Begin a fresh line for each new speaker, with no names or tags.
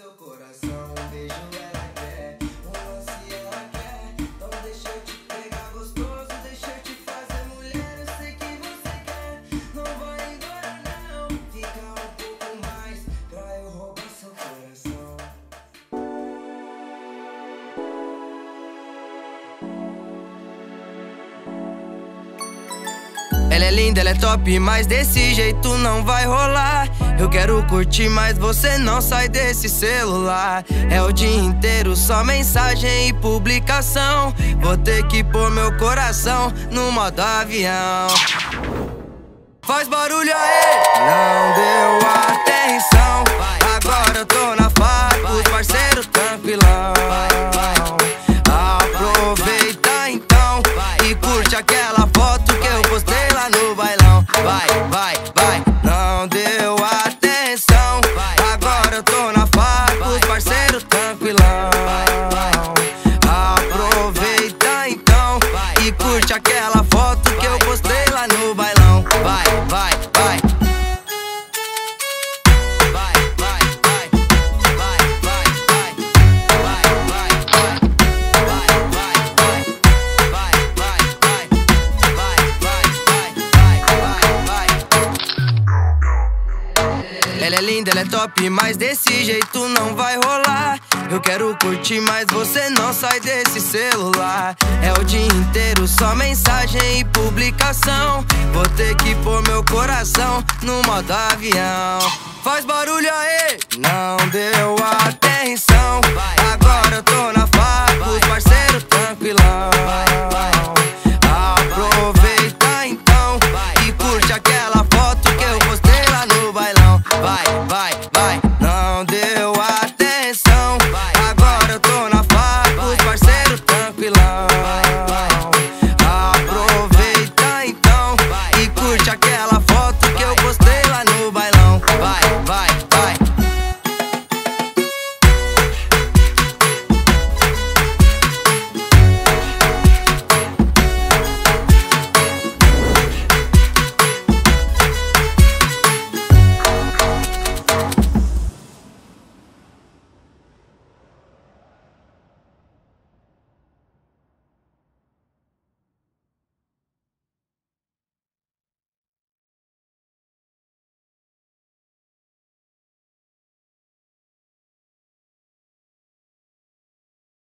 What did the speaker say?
seu coração, um beijo ela Ela é linda, ela é top, mas desse jeito não vai rolar. Eu quero curtir, mas você não sai desse celular. É o dia inteiro só mensagem e publicação. Vou ter que pôr meu coração no modo avião. Faz barulho aí! Não deu atenção. Agora eu tô na faca, os parceiros tranquilão. Aproveita então e curte aquela Ela é top, mas desse jeito não vai rolar. Eu quero curtir, mas você não sai desse celular. É o dia inteiro só mensagem e publicação. Vou ter que pôr meu coração no modo avião. Faz barulho aí! Não deu